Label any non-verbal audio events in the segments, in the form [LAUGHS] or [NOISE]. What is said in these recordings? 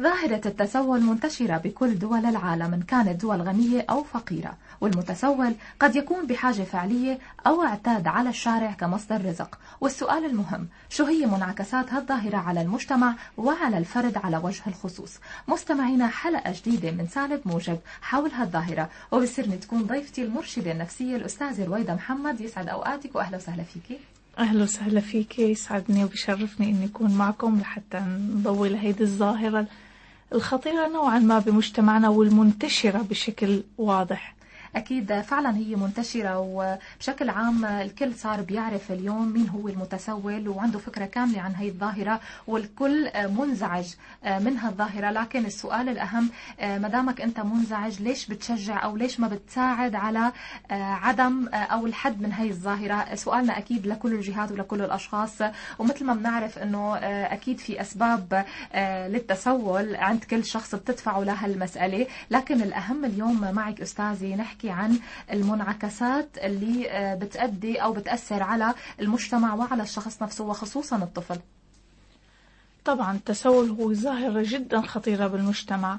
ظاهرة التسول منتشرة بكل دول العالم إن كانت دول غنية أو فقيرة والمتسول قد يكون بحاجة فعلية أو اعتاد على الشارع كمصدر رزق. والسؤال المهم شو هي منعكسات هالظاهرة على المجتمع وعلى الفرد على وجه الخصوص؟ مستمعينا حلقة جديدة من سالب موجب حول هالظاهرة وبصيرني تكون ضيفتي المرشدة النفسية الأستاذة رويدة محمد يسعد أوقاتك وأهلا وسهلا فيكي أهلا وسهلا فيك يسعدني وبشرفني إني أكون معكم لحتى نضوي لهيدي الظاهرة الخطيرة نوعا ما بمجتمعنا والمنتشرة بشكل واضح. أكيد فعلا هي منتشرة وبشكل عام الكل صار بيعرف اليوم مين هو المتسول وعنده فكرة كاملة عن هي الظاهرة والكل منزعج من هالظاهرة لكن السؤال الأهم مدامك أنت منزعج ليش بتشجع أو ليش ما بتساعد على عدم أو الحد من هي الظاهرة؟ سؤالنا أكيد لكل الجهات ولكل الأشخاص. ومثل ما بنعرف أنه أكيد في أسباب للتسول عند كل شخص بتدفعه لهالمسألة لكن الأهم اليوم معك أستاذي نحكي نحكي عن المنعكسات اللي آه، بتأدي أو بتأثر على المجتمع وعلى الشخص نفسه وخصوصا الطفل. طبعا التسول هو ظاهرة جدا خطيرة بالمجتمع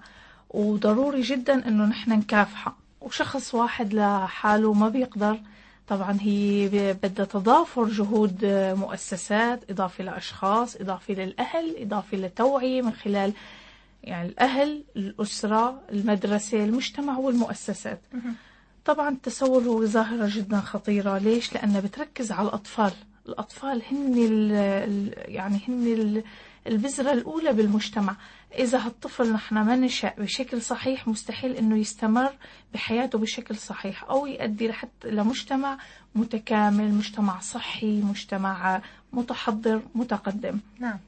وضروري جدا إنه نحن نكافحه. وشخص واحد لحاله ما بيقدر طبعا هي بدها تضافر جهود مؤسسات إضافة لأشخاص إضافة للأهل إضافة لتوعية من خلال يعني الأهل الأسرة المدرسة المجتمع والمؤسسات. طبعا التسول هو ظاهرة جدا خطيرة. ليش؟ لأنها بتركز على الأطفال. الأطفال هن ال يعني هن ال البذرة الأولى بالمجتمع. إذا هالطفل نحن ما نشأ بشكل صحيح مستحيل أنه يستمر بحياته بشكل صحيح أو يؤدي لحتى لمجتمع متكامل مجتمع صحي مجتمع متحضر متقدم. نعم.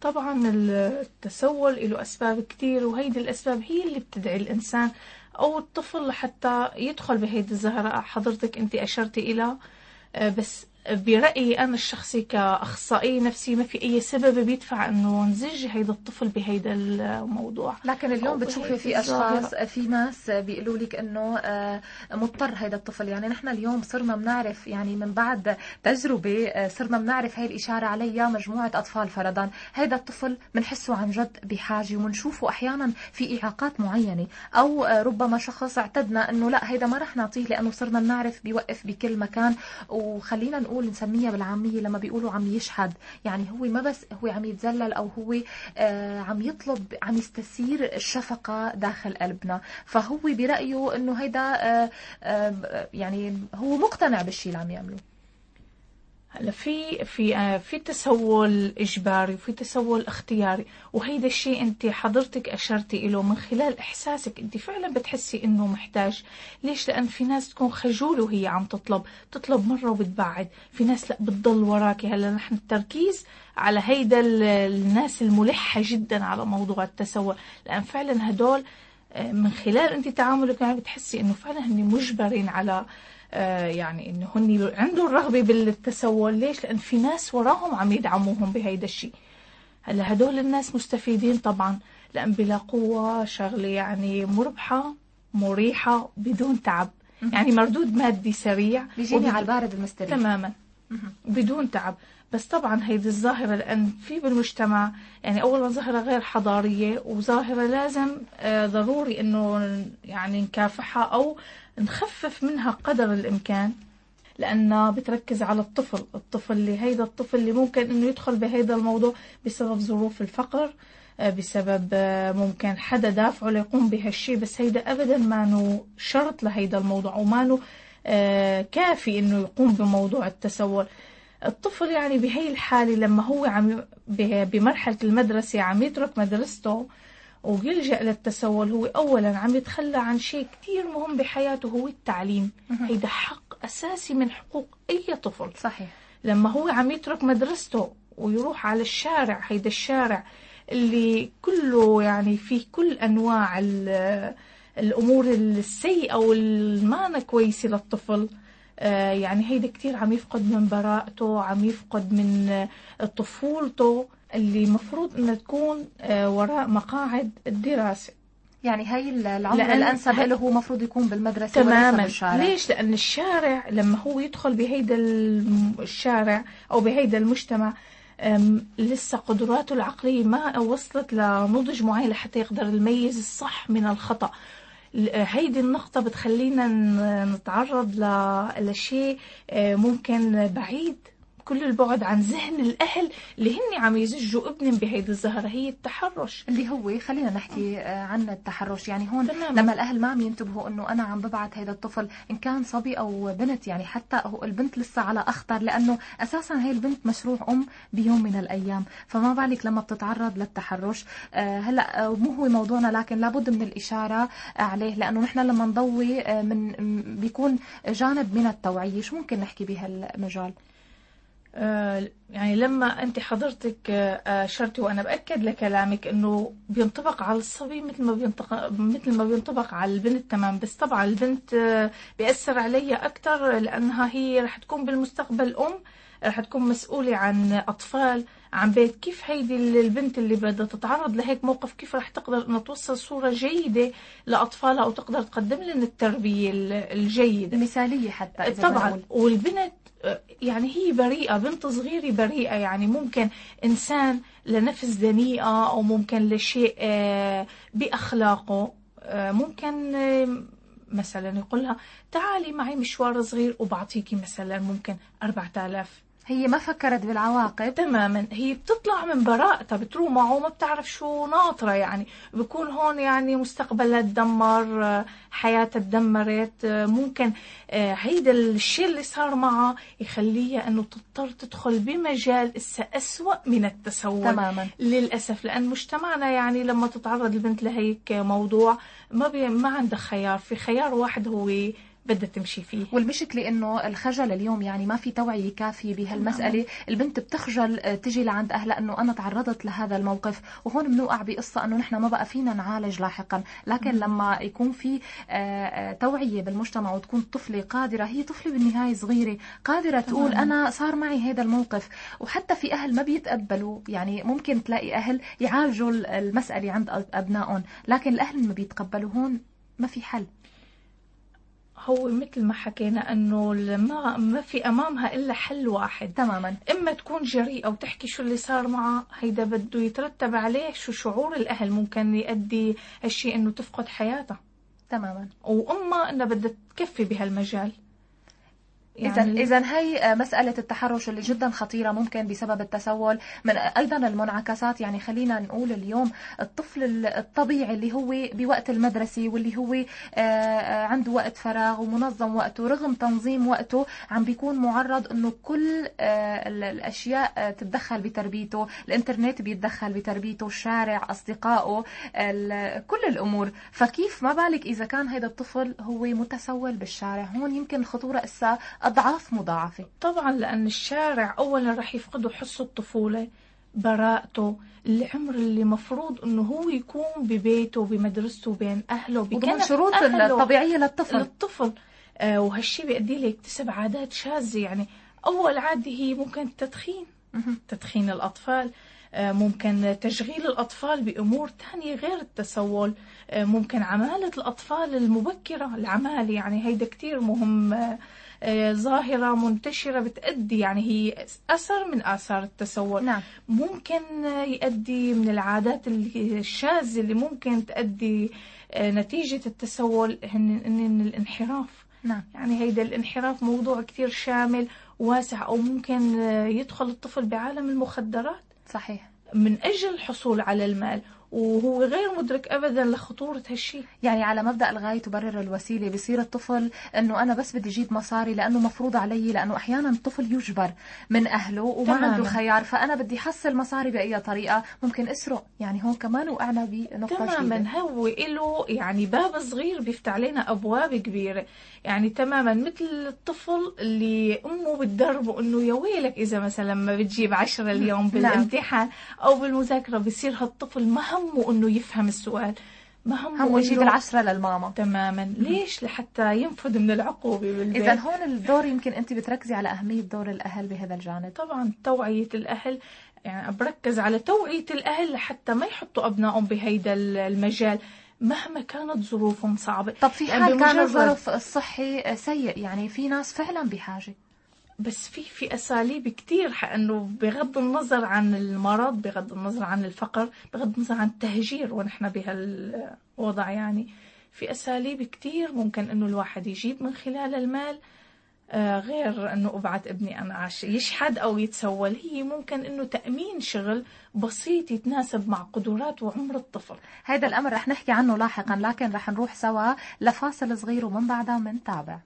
طبعا التسول له أسباب كثير وهيدي الأسباب هي اللي بتدعي الإنسان أو الطفل لحتى يدخل بهيدي الزهرة. حضرتك أنت أشرتي إلى آه، بس برأيي أنا الشخصي كأخصائي نفسي ما في أي سبب بيدفع أنه نزج هيدا الطفل بهيدا الموضوع. لكن اليوم بتشوفي في أشخاص في ناس بيقولوا لك أنه آه، مضطر هيدا الطفل. يعني نحن اليوم صرنا بنعرف يعني من بعد تجربة آه، صرنا بنعرف هاي الإشارة عليها مجموعة أطفال فرضا. هيدا الطفل بنحسه عن جد بحاجة وبنشوفه أحيانا في إعاقات معينة. أو آه، ربما شخص اعتدنا أنه لا هيدا ما رح نعطيه لأنه صرنا بنعرف بيوقف بكل مكان. وخلينا نقول نقول نسميها بالعامية لما بيقولوا عم يشحد يعني هو ما بس هو عم يتذلل أو هو آه عم يطلب عم يستثير الشفقة داخل قلبنا. فهو برأيه أنه هيدا آه آه يعني هو مقتنع بالشيء اللي عم يعمله. هلا في في آه، في تسول إجباري وفي تسول اختياري وهيدا الشيء انت حضرتك أشرتي له من خلال إحساسك انت فعلا بتحسي إنه محتاج. ليش؟ لأن في ناس تكون خجوله وهي عم تطلب تطلب مرة وبتبعد. في ناس لا بتضل وراكي. هلا نحن التركيز على هيدا الناس الملحة جدا على موضوع التسول. لأن فعلا هدول آه، من خلال انت تعاملك معي بتحسي إنه فعلا هن مجبرين على يعني انه هن عندهم رغبة بالتسول. ليش؟ لأن في ناس وراهم عم يدعموهم بهيدا الشيء هلأ هدول الناس مستفيدين طبعا لأن بلا قوة شغلة يعني مربحة مريحة بدون تعب. يعني مردود مادي سريع. بيجيني على البارد المستريح. تماما. بدون تعب. بس طبعا هيدي الظاهرة لأن في بالمجتمع يعني أولا ظاهرة غير حضارية وظاهرة لازم آه، ضروري إنه يعني نكافحها أو نخفف منها قدر الإمكان لأنها بتركز على الطفل الطفل اللي هيدا الطفل اللي ممكن إنه يدخل بهيدا الموضوع بسبب ظروف الفقر آه، بسبب آه، ممكن حدا دافعه ليقوم بهالشيء بس هيدا أبدا ما شرط لهيدا الموضوع وما كافي إنه يقوم بموضوع التسول. الطفل يعني بهي الحالة لما هو عم بمرحلة المدرسة عم يترك مدرسته ويلجأ للتسول هو أولا عم يتخلى عن شيء كثير مهم بحياته هو التعليم. هيدا حق أساسي من حقوق أي طفل. صحيح. لما هو عم يترك مدرسته ويروح على الشارع هيدا الشارع اللي كله يعني فيه كل أنواع الأمور السيئة والما كويسة للطفل يعني هيدا كتير عم يفقد من براءته عم يفقد من طفولته اللي مفروض إنها تكون آه، وراء مقاعد الدراسة يعني هاي العمر الأنسب له هو مفروض يكون بالمدرسة تماما بالشارع. ليش؟ لأن الشارع لما هو يدخل بهيدا الشارع أو بهيدا المجتمع لسه قدراته العقلية ما وصلت لنضج معين لحتى يقدر يميز الصح من الخطأ هيدي النقطة بتخلينا نتعرض لشيء آه، ممكن بعيد. كل البعد عن ذهن الأهل اللي هن عم يزجوا ابنهم بهيدي الظاهره هي التحرش. اللي هو خلينا نحكي آه، عن التحرش. يعني هون تمام. لما الأهل ما عم ينتبهوا إنه أنا عم ببعث هذا الطفل إن كان صبي أو بنت يعني حتى هو البنت لسه على أخطر لأنه أساسا هي البنت مشروع أم بيوم من الأيام. فما بالك لما بتتعرض للتحرش. آه، هلأ آه، مو هو موضوعنا لكن لابد من الإشارة عليه. لأنه نحن لما نضوي من بيكون جانب من التوعيه شو ممكن نحكي بهالمجال. يعني لما أنت حضرتك آه، اشرتي وأنا بأكد لكلامك إنه بينطبق على الصبي مثل ما بينطبق مثل ما بينطبق على البنت تمام. بس طبعا البنت آه، بيأثر عليها أكثر لأنها هي رح تكون بالمستقبل أم رح تكون مسؤولة عن أطفال عن بيت. كيف هيدي البنت اللي بدها تتعرض لهيك موقف كيف رح تقدر إنها توصل صورة جيدة لأطفالها أو تقدر تقدم لهم التربية الجيدة؟ مثالية حتى طبعا. والبنت يعني هي بريئة بنت صغيرة بريئة يعني ممكن إنسان لنفس دنيئة أو ممكن لشيء آه، بأخلاقه. آه، ممكن آه، مثلا يقول لها تعالي معي مشوار صغير وبعطيكي مثلا ممكن 4000 هي ما فكرت بالعواقب. تماما. هي بتطلع من براءتها بتروح معه ما بتعرف شو ناطرة يعني. بكون هون يعني مستقبلها تدمر حياتها تدمرت. ممكن آه، هيدا الشيء اللي صار معها يخليها إنه تضطر تدخل بمجال إسا أسوأ من التسول تماما. للأسف لأن مجتمعنا يعني لما تتعرض البنت لهيك موضوع ما بي ما عندها خيار. في خيار واحد هو بدها تمشي فيه. والمشكلة انه الخجل اليوم يعني ما في توعية كافية بهالمسألة. نعم. البنت بتخجل آه، تجي لعند أهلها إنه أنا تعرضت لهذا الموقف. وهون بنوقع بقصة إنه نحن ما بقى فينا نعالج لاحقا. لكن نعم. لما يكون في آه، آه، توعية بالمجتمع وتكون الطفلة قادرة هي طفلة بالنهاية صغيرة قادرة تقول أنا صار معي هذا الموقف. وحتى في أهل ما بيتقبلوا يعني ممكن تلاقي أهل يعالجوا المسألة عند أبنائهم. لكن الأهل ما بيتقبلوا هون ما في حل. هو مثل ما حكينا إنه ما ما في أمامها إلا حل واحد. تماما. إما تكون جريئة وتحكي شو اللي صار معها هيدا بده يترتب عليه شو شعور الأهل ممكن يؤدي هالشيء إنه تفقد حياتها تماما. وأما انها بدها تكفي بهالمجال. يعني إذا هي مسألة التحرش اللي جدا خطيرة ممكن بسبب التسول. من أيضا المنعكسات يعني خلينا نقول اليوم الطفل الطبيعي اللي هو بوقت المدرسة واللي هو آه، آه، عنده وقت فراغ ومنظم وقته رغم تنظيم وقته عم بيكون معرض إنه كل آه، الأشياء تتدخل بتربيته. الإنترنت بيتدخل بتربيته الشارع أصدقائه كل الأمور. فكيف؟ ما بالك إذا كان هذا الطفل هو متسول بالشارع. هون يمكن الخطورة إسا أضعاف مضاعفة. طبعا لأن الشارع أولا رح يفقدوا حس الطفولة براءته العمر اللي مفروض إنه هو يكون ببيته بمدرسته بين أهله بكل شروط أهله الطبيعية للطفل. للطفل. آه وهالشي بيؤدي ليكتسب عادات شاذة. يعني أول عادة هي ممكن التدخين تدخين الأطفال. آه ممكن تشغيل الأطفال بأمور تانية غير التسول. آه ممكن عمالة الأطفال المبكرة. العمال يعني هيدا كتير مهم. آه، ظاهرة منتشرة بتأدي يعني هي أثر من آثار التسول نعم. ممكن يؤدي من العادات الشاذة اللي ممكن تؤدي آه، نتيجة التسول هن الانحراف. نعم. يعني هيدا الانحراف موضوع كثير شامل واسع أو ممكن آه، يدخل الطفل بعالم المخدرات. صحيح. من أجل الحصول على المال. وهو غير مدرك ابدا لخطورة هالشيء يعني على مبدأ الغاية تبرر الوسيلة بصير الطفل إنه أنا بس بدي أجيب مصاري لأنه مفروض علي لأنه أحيانا الطفل يجبر من أهله وما تماما. عنده خيار فأنا بدي حصل مصاري بأي طريقة ممكن أسرق. يعني هون كمان وقعنا بنقطة تماما. هو له يعني باب صغير بيفتح علينا أبواب كبيرة. يعني تماما مثل الطفل اللي أمه بتدربه إنه يا ويلك إذا مثلا ما بتجيب عشرة اليوم نعم. بالامتحان أو بالمذاكرة بصير هالطفل ما همه إنه يفهم السؤال. ما همه همه يجيب العشرة للماما. تماما. ليش لحتى ينفذ من العقوبة بالبيت إذا هون الدور يمكن أنت بتركزي على أهمية دور الأهل بهذا الجانب. طبعا توعية الأهل. يعني بركز على توعية الأهل لحتى ما يحطوا أبنائهم بهيدا المجال مهما كانت ظروفهم صعبة. طب في حال يعني كان الظرف الصحي سيء يعني في ناس فعلا بحاجة. بس في في أساليب كثير إنه بغض النظر عن المرض بغض النظر عن الفقر بغض النظر عن التهجير ونحن بهالوضع يعني. في أساليب كثير ممكن إنه الواحد يجيب من خلال المال. آه، غير إنه ابعت ابني أنا يشحد أو يتسول. هي ممكن إنه تأمين شغل بسيط يتناسب مع قدرات وعمر الطفل. هذا الأمر رح نحكي عنه لاحقا لكن رح نروح سوا لفاصل صغير ومن بعدها منتابع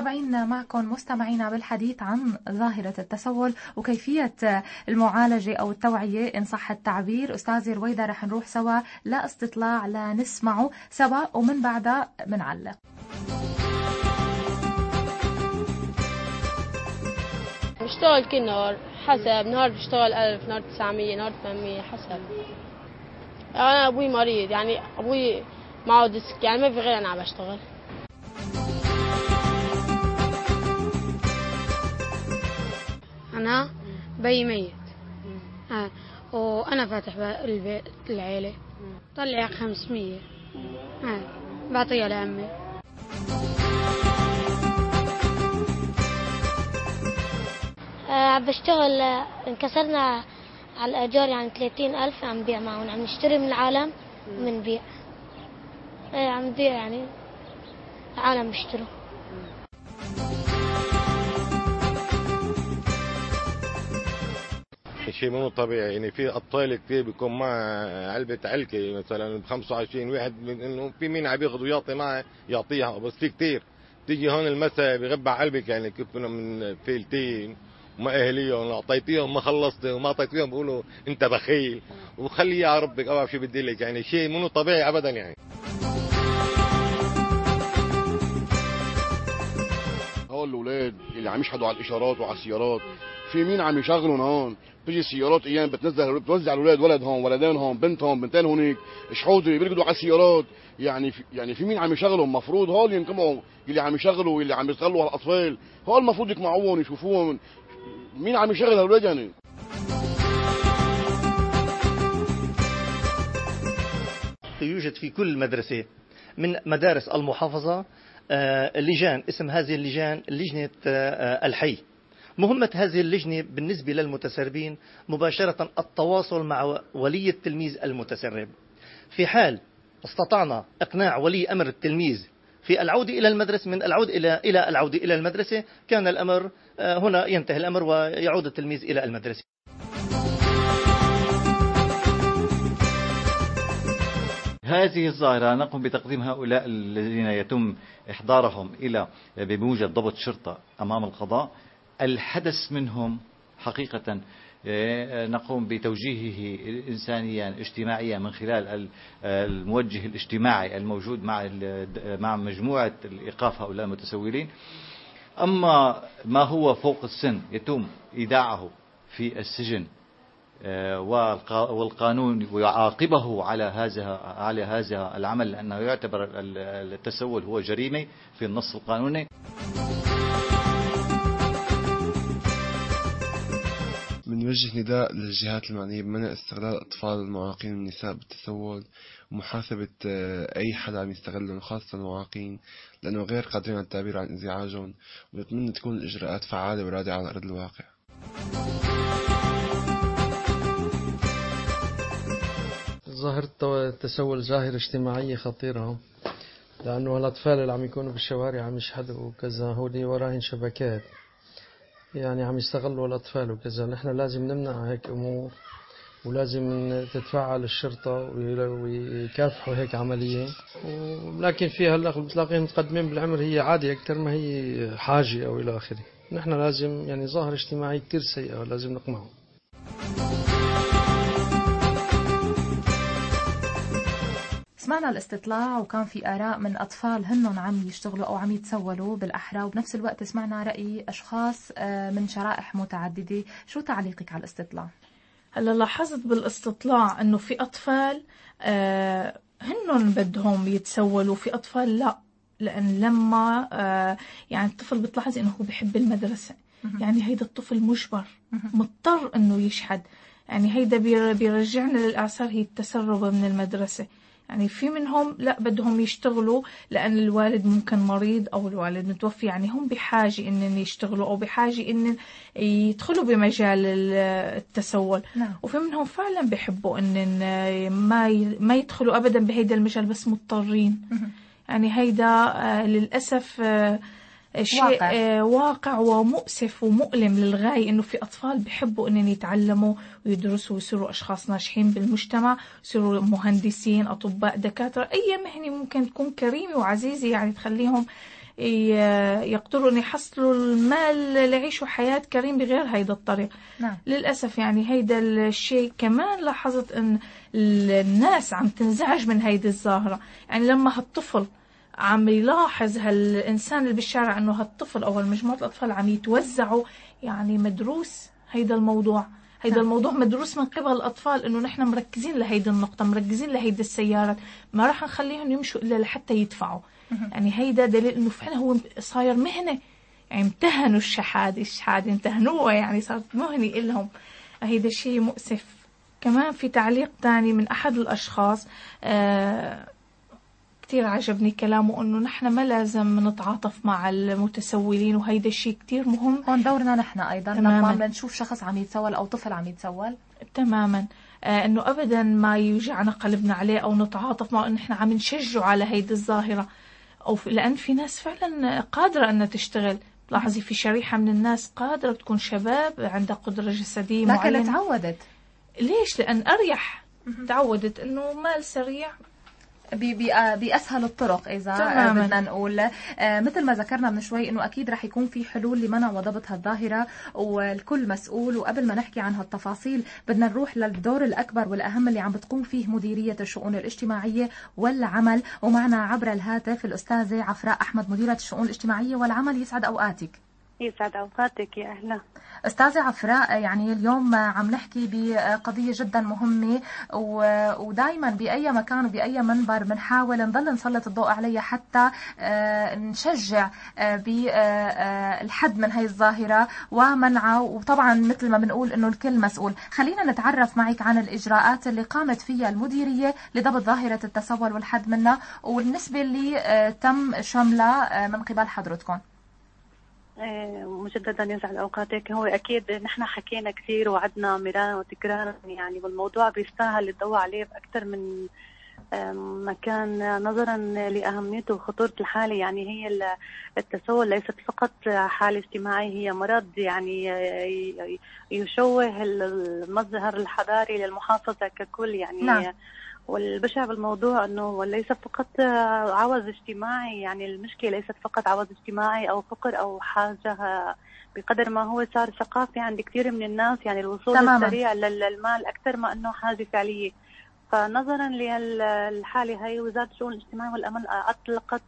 متابعين معكم مستمعينا بالحديث عن ظاهرة التسول وكيفية المعالجة أو التوعية. إن صح التعبير أستاذي رويدة رح نروح سوا لاستطلاع لنسمعه سوا ومن بعدها بنعلق بشتغل كل نهار حسب نهار بشتغل ألف نهار تسعمية نهار ثمانمية حسب. أنا أبوي مريض يعني أبوي معه ديسك يعني ما في غير أنا عم بشتغل. أنا أبي ميت. آه. وأنا فاتح البيت العيلة طلع خمسمية. آه. بعطيها لأمي آه بشتغل انكسرنا على الأجار يعني ثلاثين ألف عم بيع معهم. عم نشتري من العالم ومن بيع. إيه عم نبيع يعني. العالم بيشتروا. شيء مو طبيعي. يعني في اطفال كثير بيكون مع علبة علكة مثلا ب 25 واحد إنه في مين عم ياخذ ويعطي معه يعطيها. بس في كثير. تيجي هون المساء بغبع علبك يعني كيف من فيلتين وما أهليهم أعطيتيهم ما خلصت وما أعطيتيهم بقولوا أنت بخيل. وخلي يا ربك أو شو بدي لك. يعني شيء مو طبيعي ابدا يعني. هول الأولاد اللي عم يشحدوا على الإشارات وعلى السيارات في مين عم يشغلهم هون؟ بتجي سيارات أيام بتنزل بتوزع الأولاد ولد هون ولدين هون بنت هون بنتين هونيك شحوده بيرقدوا على السيارات. يعني في يعني في مين عم يشغلهم مفروض هول ينقمعوا اللي عم يشغلوا واللي عم يشغلوا على الاطفال هول المفروض يقمعوهم يشوفوهم. مين عم يشغل هالولاد يعني؟ يوجد في كل مدرسة من مدارس المحافظة آه، لجان اسم هذه اللجان لجنة آه، الحي. مهمة هذه اللجنة بالنسبة للمتسربين مباشرة التواصل مع ولي التلميذ المتسرب. في حال استطعنا إقناع ولي أمر التلميذ في العودة إلى المدرسة من العودة إلى إلى العودة إلى المدرسة كان الأمر آه، هنا ينتهي الأمر ويعود التلميذ إلى المدرسة. هذه الظاهرة نقوم بتقديم هؤلاء الذين يتم إحضارهم إلى بموجب ضبط شرطة أمام القضاء. الحدث منهم حقيقة آه، نقوم بتوجيهه إنسانيا اجتماعيا من خلال الموجه الاجتماعي الموجود مع مع مجموعة الإيقاف هؤلاء المتسولين. أما ما هو فوق السن يتم إيداعه في السجن آه، والقانون يعاقبه على هذا على هذا العمل لأنه يعتبر التسول هو جريمة في النص القانوني. بنوجه نداء للجهات المعنية بمنع استغلال الأطفال المعاقين والنساء بالتسول ومحاسبة آه، أي حدا عم يستغلهم خاصة المعاقين لأنه غير قادرين على التعبير عن إنزعاجهم ونتمنى تكون الإجراءات فعالة ورادعة على أرض الواقع. ظاهرة التسول ظاهرة اجتماعية خطيرة لأنه الأطفال اللي عم يكونوا بالشوارع عم يشحدوا وكذا هودي وراهن شبكات. يعني عم يستغلوا الأطفال وكذا. نحن لازم نمنع هيك أمور ولازم تتفعل الشرطة ويكافحوا هيك عملية. ولكن في هلا بتلاقيهم متقدمين بالعمر هي عادي أكثر ما هي حاجة أو إلى آخره. نحن لازم يعني ظاهرة اجتماعية كثير سيئة لازم نقمعه سمعنا الاستطلاع وكان في آراء من أطفال هنن عم يشتغلوا أو عم يتسولوا بالأحرى وبنفس الوقت سمعنا رأي أشخاص آه، من شرائح متعددة. شو تعليقك على الاستطلاع؟ هلا لاحظت بالاستطلاع إنه في أطفال آه هنن بدهم يتسولوا في أطفال لا لأن لما آه يعني الطفل بتلاحظ إنه هو بحب المدرسة. يعني هيدا الطفل مجبر مضطر إنه يشحد يعني هيدا بيرجعنا للاعصار هي التسرب من المدرسة. يعني في منهم لا بدهم يشتغلوا لأن الوالد ممكن مريض أو الوالد متوفي. يعني هم بحاجة إن يشتغلوا أو بحاجة إن يدخلوا بمجال التسول. نعم. وفي منهم فعلا بحبوا إن ما ما يدخلوا أبدا بهيدا المجال بس مضطرين. يعني هيدا آه، للأسف آه، شيء واقع. آه، واقع ومؤسف ومؤلم للغاية إنه في أطفال بحبوا إنهم يتعلموا ويدرسوا ويصيروا أشخاص ناجحين بالمجتمع يصيروا مهندسين أطباء دكاترة أي مهنة ممكن تكون كريمة وعزيزة يعني تخليهم يقدروا أن يحصلوا المال ليعيشوا حياة كريمة بغير هيدا الطريق نعم. للأسف يعني هيدا الشيء كمان لاحظت أن الناس عم تنزعج من هيدي الظاهرة يعني لما هالطفل عم يلاحظ هالإنسان اللي بالشارع أنه هالطفل أو هالمجموعة الأطفال عم يتوزعوا يعني مدروس هيدا الموضوع. هيدا نعم. الموضوع مدروس من قبل الأطفال إنه نحن مركزين لهيدي النقطة مركزين لهيدي السيارات. ما راح نخليهم يمشوا إلا لحتى يدفعوا. يعني هيدا دليل إنه فعلا هو صاير مهنة. يعني امتهنوا الشحادة الشحادة امتهنوها يعني صارت مهنة إلهم. هيدا شيء مؤسف. كمان في تعليق تاني من أحد الأشخاص آه كتير عجبني كلامه إنه نحن ما لازم نتعاطف مع المتسولين وهيدا الشيء كتير مهم. هون دورنا نحن أيضا. تماما. لما بنشوف شخص عم يتسول أو طفل عم يتسول. تماما. آه إنه ابدا ما يوجعنا قلبنا عليه أو نتعاطف معه نحن عم نشجعه على هيدي الظاهرة. أو في لأن في ناس فعلا قادرة إنها تشتغل. لاحظي في شريحة من الناس قادرة تكون شباب عندها قدرة جسدية لكن معينة. لكن تعودت. ليش؟ لأن أريح. تعودت إنه مال سريع. بأسهل الطرق إذا تماما. بدنا نقول. آه، مثل ما ذكرنا من شوي إنه أكيد رح يكون في حلول لمنع وضبط هالظاهرة والكل مسؤول. وقبل ما نحكي عن هالتفاصيل بدنا نروح للدور الأكبر والأهم اللي عم بتقوم فيه مديرية الشؤون الاجتماعية والعمل. ومعنا عبر الهاتف الأستاذة عفراء أحمد مديرة الشؤون الاجتماعية والعمل. يسعد أوقاتك. يسعد أوقاتك يا أهلا. أستاذة عفراء يعني اليوم عم نحكي بقضية جدا مهمة ودائما بأي مكان وبأي منبر بنحاول نضل نسلط الضوء عليها حتى آه، نشجع آه، بالحد من هي الظاهرة ومنعها وطبعا مثل ما بنقول إنه الكل مسؤول. خلينا نتعرف معك عن الإجراءات اللي قامت فيها المديرية لضبط ظاهرة التسول والحد منها. والنسبة اللي آه، تم شملها من قبل حضرتكم. مجددا يسعد اوقاتك هو أكيد نحن حكينا كثير وعدنا مرارا وتكرارا يعني والموضوع بيستاهل الضوء عليه بأكثر من مكان نظرا لأهميته. وخطوره الحالة يعني هي التسول ليست فقط حالة اجتماعية هي مرض يعني يشوه المظهر الحضاري للمحافظة ككل يعني. نعم. والبشع بالموضوع إنه ليس فقط عوز اجتماعي يعني المشكلة ليست فقط عوز اجتماعي أو فقر أو حاجة بقدر ما هو صار ثقافي عند كثير من الناس يعني الوصول تماما. السريع للمال أكثر ما إنه حاجة فعلية. فنظرا للحاله هي وزارة الشؤون الاجتماعية والأمن أطلقت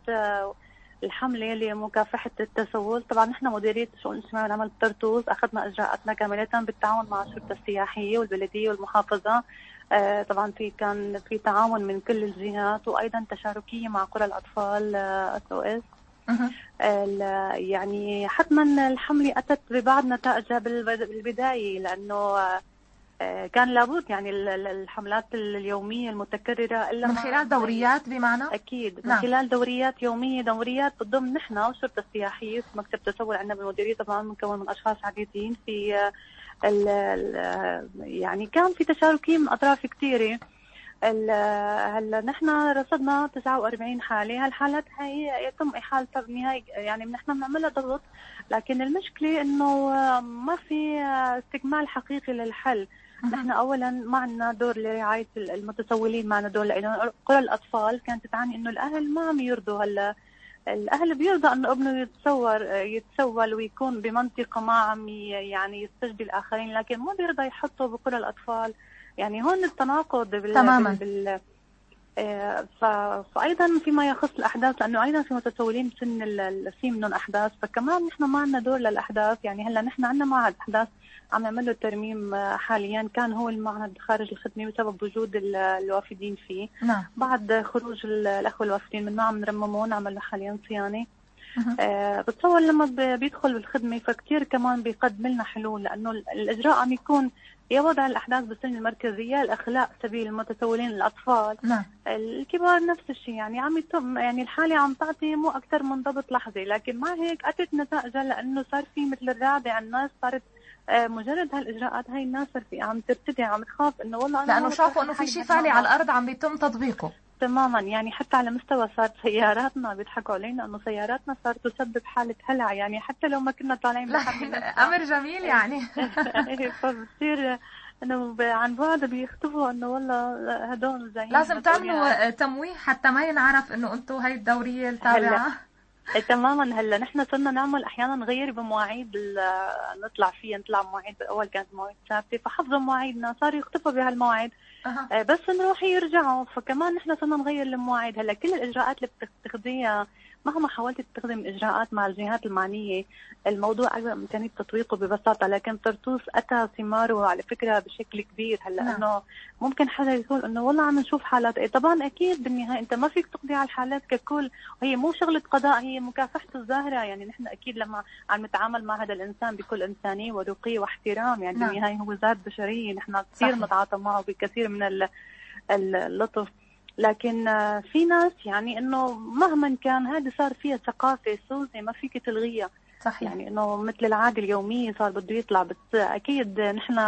الحملة لمكافحه التسول. طبعا نحن مديرية الشؤون الاجتماعية والعمل بطرطوس أخذنا إجراءاتنا كاملة بالتعاون مع الشرطة السياحية والبلدية والمحافظة. طبعا في كان في تعاون من كل الجهات وأيضا تشاركية مع قرى الأطفال SOS يعني حتما الحملة أتت ببعض نتائجها بالبداية لأنه آه، كان لابد يعني الحملات اليومية المتكررة إلا من خلال دوريات بمعنى؟ أكيد من نعم. خلال دوريات يومية دوريات بتضم نحن والشرطة السياحية في مكتب تسول عندنا بالمديريه طبعا مكون من أشخاص عديدين في ال ال يعني كان في تشاركين من أطراف كثيرة هلا نحن رصدنا 49 حالة هالحالات هي يتم احالتها بالنهايه يعني نحن بنعملها ضغط لكن المشكلة إنه ما في استكمال حقيقي للحل نحن اولا ما عندنا دور لرعاية المتسولين معنا دور لإنه قرى الأطفال كانت تعاني إنه الأهل ما عم يرضوا هلا. الأهل بيرضى إنه ابنه يتصور يتسول ويكون بمنطقة ما عم يعني يستجدي الآخرين لكن ما بيرضى يحطه بقرى الأطفال. يعني هون التناقض بال... تماما. بال... فايضا فيما يخص الأحداث لأنه أيضا في متسولين بسن في منهم أحداث فكمان نحن ما عندنا دور للأحداث. يعني هلأ نحن عندنا معهد احداث عم نعمل له ترميم حاليا كان هو المعهد خارج الخدمة بسبب وجود الوافدين فيه. نعم. بعد خروج الأخوة الوافدين منه عم نرممه نعمل له حاليا صيانة. آه بتصور لما بيدخل بالخدمة فكتير كمان بيقدم لنا حلول لأنه الإجراء عم يكون يا وضع الأحداث بالسن المركزيه الأخلاء سبيل المتسولين الأطفال نعم. الكبار نفس الشيء. يعني عم يتم يعني الحالة عم تعطي مو أكثر من ضبط لحظي لكن مع هيك أتت نتائجها لأنه صار في مثل الرادع الناس صارت آه، مجرد هالإجراءات هاي الناس في عم ترتدع عم تخاف إنه والله لأنه شافوا إنه في شيء فعلي على الأرض عم بيتم تطبيقه. تماما. يعني حتى على مستوى صارت سياراتنا بيضحكوا علينا إنه سياراتنا صارت تسبب حالة هلع. يعني حتى لو ما كنا طالعين لا أمر جميل يعني. [LAUGHS] إيه، فبصير إنه عن بعد بيختفوا إنه والله هدول زي لازم تعملوا تمويه حتى ما ينعرف إنه أنتم هاي الدورية التابعة. إيه، تماما. هلا نحن صرنا نعمل أحيانا نغير بمواعيد نطلع فيها نطلع مواعيد بالاول كانت مواعيد ثابتة فحفظوا مواعيدنا صاروا يختفوا بهالمواعيد. أه. بس نروح يرجعوا فكمان نحن صرنا نغير المواعيد هلا كل الإجراءات اللي بتاخذيها مهما حاولت تستخدم إجراءات مع الجهات المعنية الموضوع أيضا امكانيه تطبيقه ببساطة لكن طرطوس أتى ثماره على فكرة بشكل كبير. هلأ نعم. إنه ممكن حدا يقول إنه والله عم نشوف حالات. إيه طبعا أكيد بالنهاية أنت ما فيك تقضي على الحالات ككل. وهي مو شغلة قضاء هي مكافحة الظاهرة. يعني نحن أكيد لما عم نتعامل مع هذا الإنسان بكل إنسانية ورقي واحترام يعني نعم. بالنهاية هو ذات بشرية. نحن كثير نتعاطى معه بكثير من اللطف. لكن في ناس يعني إنه مهما كان هذه صار فيها ثقافة سوزي ما فيك تلغيها. صحيح. يعني إنه مثل العادة اليومية صار بده يطلع بس أكيد نحن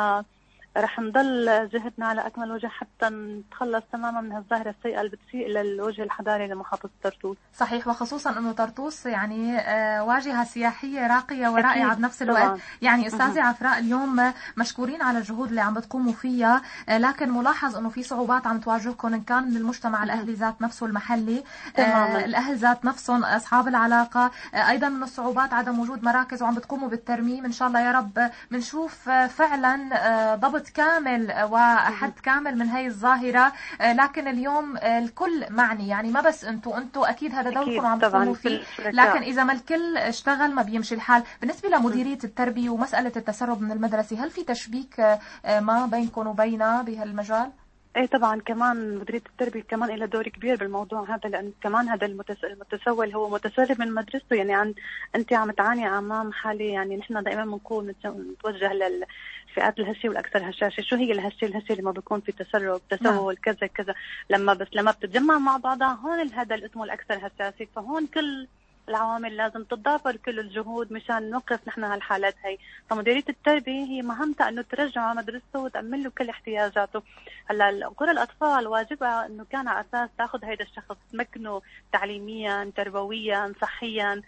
رح نضل جهدنا على أكمل وجه حتى نتخلص تماما من هالظاهرة السيئة اللي بتسيء للوجه الحضاري لمحافظه طرطوس. صحيح وخصوصا إنه طرطوس يعني آه، واجهة سياحية راقية ورائعة بنفس الوقت، طبعا. يعني أستاذة عفراء اليوم مشكورين على الجهود اللي عم بتقوموا فيها، آه، لكن ملاحظ إنه في صعوبات عم تواجهكم إن كان من المجتمع الأهلي ذات نفسه المحلي، تماما. آه، الأهل ذات نفسهم أصحاب العلاقة، أيضا من الصعوبات عدم وجود مراكز وعم بتقوموا بالترميم، إن شاء الله يا رب بنشوف فعلا ضبط ضبط كامل وحد كامل من هاي الظاهرة. آه، لكن اليوم الكل معني. يعني ما بس أنتم أنتم أكيد هذا دوركم عم تقوموا فيه. لكن إذا ما الكل اشتغل ما بيمشي الحال. بالنسبة لمديرية التربية ومسألة التسرب من المدرسة هل في تشبيك آه، ما بينكم وبينها بهالمجال؟ إيه طبعا كمان مديرية التربية كمان لها دور كبير بالموضوع هذا لأن كمان هذا المتسول هو متسرب من مدرسته يعني عن أنت عم تعاني أمام حالة يعني نحن دائما بنقول نتوجه للفئات الهشة والأكثر هشاشة، شو هي الهشة؟ الهشة لما بيكون في تسرب، تسول، نعم. كذا كذا، لما بس لما بتتجمع مع بعضها هون هذا اللي اسمه الأكثر هشاشة، فهون كل العوامل لازم تتضافر كل الجهود مشان نوقف نحن هالحالات هي فمديرية التربية هي مهمتها أنه ترجع مدرسته وتأمن له كل احتياجاته. هلا قرى الأطفال واجبها أنه كان على أساس تأخذ هيدا الشخص تمكنه تعليميا تربويا صحيا.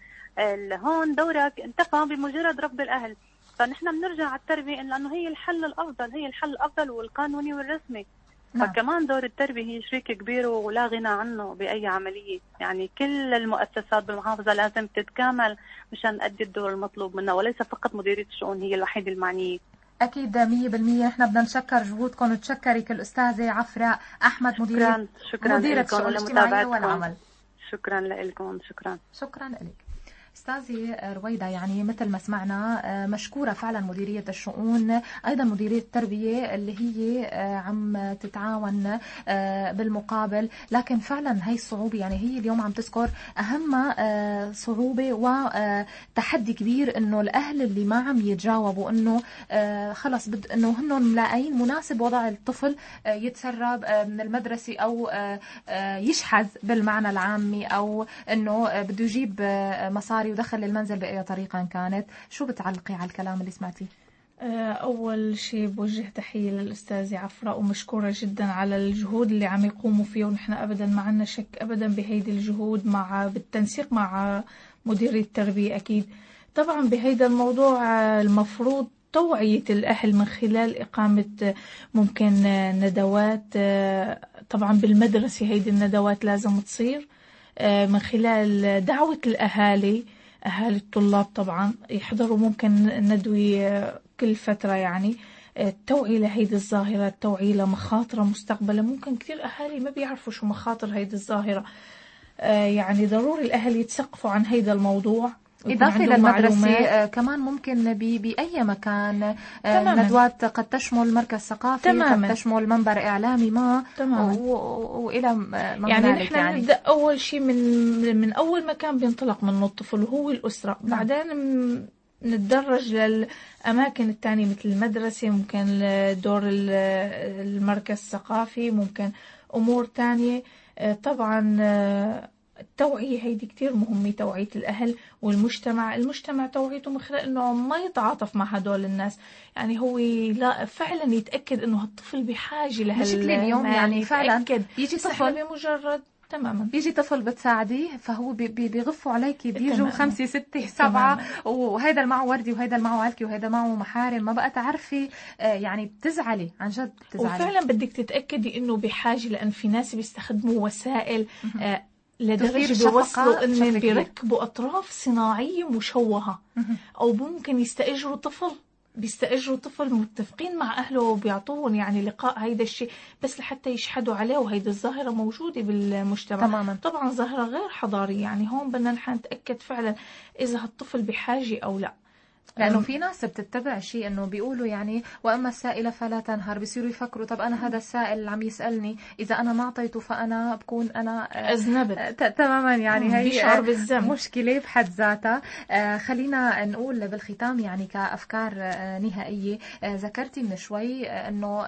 هون دورك انتفى بمجرد رفض الأهل. فنحن بنرجع على التربية لأنه هي الحل الأفضل هي الحل الأفضل والقانوني والرسمي. نعم. فكمان دور التربية هي شريك كبير ولا غنى عنه بأي عملية. يعني كل المؤسسات بالمحافظة لازم تتكامل مشان تأدي الدور المطلوب منها وليس فقط مديرية الشؤون هي الوحيدة المعنية. أكيد 100% نحن بدنا نشكر جهودكم وتشكرك الأستاذة عفراء أحمد مديرة شكرا مديرة الشؤون الاجتماعية والعمل. شكرا لكم شكرا. شكرا لك. أستاذي رويدا يعني مثل ما سمعنا آه، مشكورة فعلا مديرية الشؤون أيضا مديرية التربية اللي هي آه، عم تتعاون آه، بالمقابل. لكن فعلا هي الصعوبة يعني هي اليوم عم تذكر أهم صعوبة وتحدي كبير إنه الأهل اللي ما عم يتجاوبوا إنه خلص بد إنه هن ملاقين مناسب وضع الطفل يتسرب من المدرسة أو يشحذ بالمعنى العامي أو إنه بده يجيب مصاري العقاري ودخل المنزل بأي طريقة كانت شو بتعلقي على الكلام اللي سمعتيه؟ آه، أول شيء بوجه تحية للأستاذة عفراء ومشكورة جدا على الجهود اللي عم يقوموا فيها ونحن أبدا ما عنا شك أبدا بهيدي الجهود مع بالتنسيق مع مديرية التربية أكيد طبعا بهيدا الموضوع آه، المفروض توعية الأهل من خلال إقامة ممكن ندوات آه، طبعا بالمدرسة هيدي الندوات لازم تصير من خلال دعوة الأهالي أهالي الطلاب طبعا يحضروا ممكن ندوي كل فترة يعني التوعية لهيدي الظاهرة التوعية لمخاطرها مستقبلا ممكن كثير أهالي ما بيعرفوا شو مخاطر هيدي الظاهرة. يعني ضروري الأهل يتثقفوا عن هيدا الموضوع. إضافة للمدرسة آه كمان ممكن بأي مكان آه ندوات قد تشمل مركز ثقافي تماما. قد تشمل منبر إعلامي ما تماما. وإلى ما يعني نحن يعني. نبدأ أول شيء من من أول مكان بينطلق منه الطفل وهو الأسرة نعم. بعدين نتدرج للأماكن الثانية مثل المدرسة ممكن دور المركز الثقافي ممكن أمور ثانية آه، طبعا التوعية هيدي كتير مهمة توعية الأهل والمجتمع. المجتمع توعيته من خلال أنه ما يتعاطف مع هدول الناس. يعني هو لا فعلا يتأكد أنه هالطفل بحاجة لهال بشكل اليوم يعني فعلا يجي طفل بمجرد تماما. بيجي طفل بتساعديه فهو بي بيغفوا عليك بيجوا خمسة ستة سبعة. وهيدا معه وردي وهيدا معه علكي وهيدا معه محارم. ما بقى تعرفي آه، يعني بتزعلي عن جد بتزعلي. وفعلا بدك تتأكدي إنه بحاجة لأن في ناس بيستخدموا وسائل لدرجة بيوصلوا ان بيركبوا أطراف صناعية مشوهة. أو ممكن يستأجروا طفل. بيستأجروا طفل متفقين مع أهله وبيعطوهم يعني لقاء هيدا الشيء بس لحتى يشحدوا عليه وهيدي الظاهرة موجودة بالمجتمع. تماما. طبعا ظاهرة غير حضارية. يعني هون بدنا نحن نتأكد فعلا إذا هالطفل بحاجة أو لا. لأنه في ناس بتتبع شيء إنه بيقولوا يعني وأما السائلة فلا تنهر بيصيروا يفكروا طب أنا هذا السائل اللي عم يسألني إذا أنا ما أعطيته فأنا بكون أنا آه، أذنبت. تماما يعني هي بيشعر بالذنب. مشكلة بحد ذاتها. آه، خلينا نقول بالختام يعني كأفكار آه، نهائية. ذكرتي من شوي إنه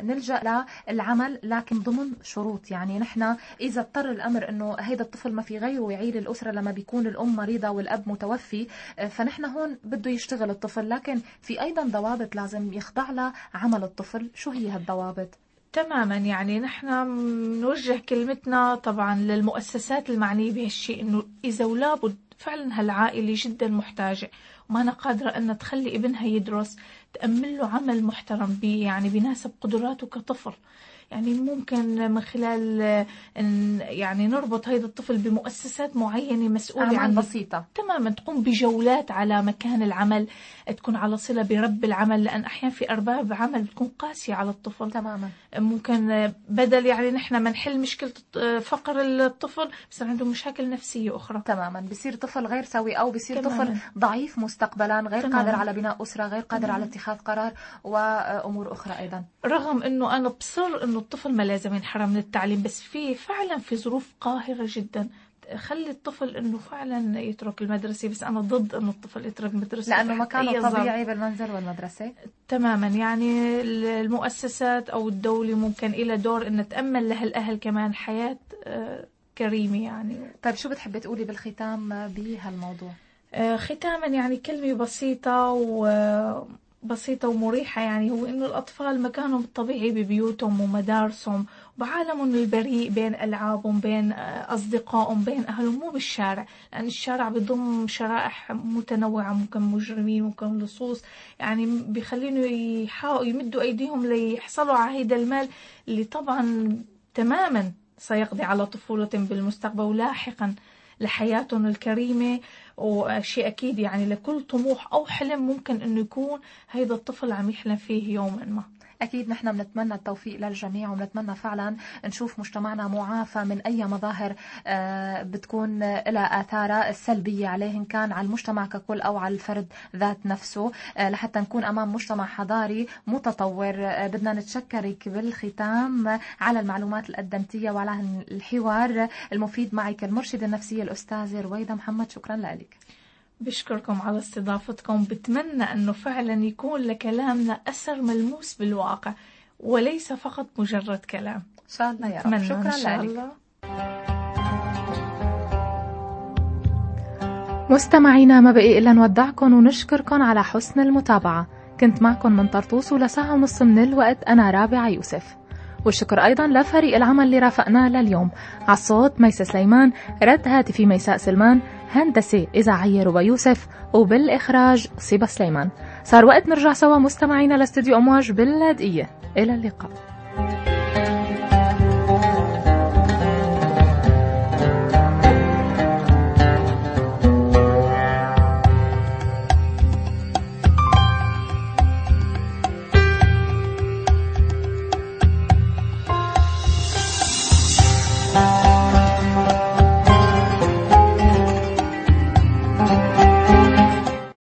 نلجأ للعمل لكن ضمن شروط. يعني نحن إذا اضطر الأمر إنه هيدا الطفل ما في غيره يعيل الأسرة لما بيكون الأم مريضة والأب متوفي فنحن هون بده يشتغل الطفل لكن في أيضا ضوابط لازم يخضع لها عمل الطفل. شو هي هالضوابط؟ تماما يعني نحن نوجه كلمتنا طبعا للمؤسسات المعنية بهالشيء إنه إذا ولابد فعلا هالعائلة جدا محتاجة. وما أنا قادرة أن تخلي ابنها يدرس تأمل له عمل محترم بي يعني بناسب قدراته كطفل. يعني ممكن من خلال يعني نربط هذا الطفل بمؤسسات معينة مسؤولة عن بسيطة. تماما تقوم بجولات على مكان العمل تكون على صلة برب العمل لأن أحيانا في أرباب عمل بتكون قاسية على الطفل. تماما. ممكن بدل يعني نحن ما نحل مشكلة فقر الطفل بس عنده مشاكل نفسية أخرى. تماما. بصير طفل غير سوي أو بصير طفل ضعيف مستقبلا غير تماما. قادر على بناء أسرة غير قادر تماما. على اتخاذ قرار وأمور أخرى أيضا. رغم أنه أنا بصر أنه الطفل ما لازم ينحرم من التعليم بس في فعلا في ظروف قاهرة جدا. خلي الطفل إنه فعلا يترك المدرسة بس أنا ضد إنه الطفل يترك المدرسة. لأنه مكانه طبيعي بالمنزل والمدرسة؟ تماما. يعني المؤسسات أو الدولة ممكن لها دور انها تامن لها الاهل كمان حياة آه، كريمة يعني. طيب شو بتحبي تقولي بالختام بهالموضوع؟ آه، ختاما يعني كلمة بسيطة و بسيطة ومريحة يعني هو إنه الأطفال مكانهم الطبيعي ببيوتهم ومدارسهم وعالمهم البريء بين ألعابهم بين أصدقائهم بين أهلهم مو بالشارع لأن الشارع بضم شرائح متنوعة ممكن مجرمين ممكن لصوص يعني بيخلينه يحاولوا يمدوا أيديهم ليحصلوا على هيدا المال اللي طبعا تماما سيقضي على طفولتهم بالمستقبل ولاحقا. لحياتهم الكريمة وشيء أكيد يعني لكل طموح أو حلم ممكن أنه يكون هيدا الطفل عم يحلم فيه يوما ما. أكيد نحن بنتمنى التوفيق للجميع وبنتمنى فعلا نشوف مجتمعنا معافى من أي مظاهر آه، بتكون لها آثارها السلبية عليه إن كان على المجتمع ككل أو على الفرد ذات نفسه. آه، لحتى نكون أمام مجتمع حضاري متطور. آه، بدنا نتشكرك بالختام على المعلومات اللي قدمتيها وعلى الحوار المفيد معك المرشدة النفسية الأستاذة رويدة محمد. شكرا لك. بشكركم على استضافتكم. بتمنى أنه فعلا يكون لكلامنا أثر ملموس بالواقع وليس فقط مجرد كلام. إن شاء الله يا رب. شكرا إن شاء لك. الله. مستمعينا ما بقي إلا نودعكم ونشكركم على حسن المتابعة. كنت معكم من طرطوس ولساعة ونص من الوقت. أنا رابعة يوسف. والشكر أيضا لفريق العمل اللي رافقناه لليوم. على الصوت ميسة سليمان رد هاتفي ميساء سلمان. هندسة إذاعية ربا يوسف وبالإخراج صيبة سليمان. صار وقت نرجع سوا مستمعينا لاستديو أمواج باللاذقية إلى اللقاء.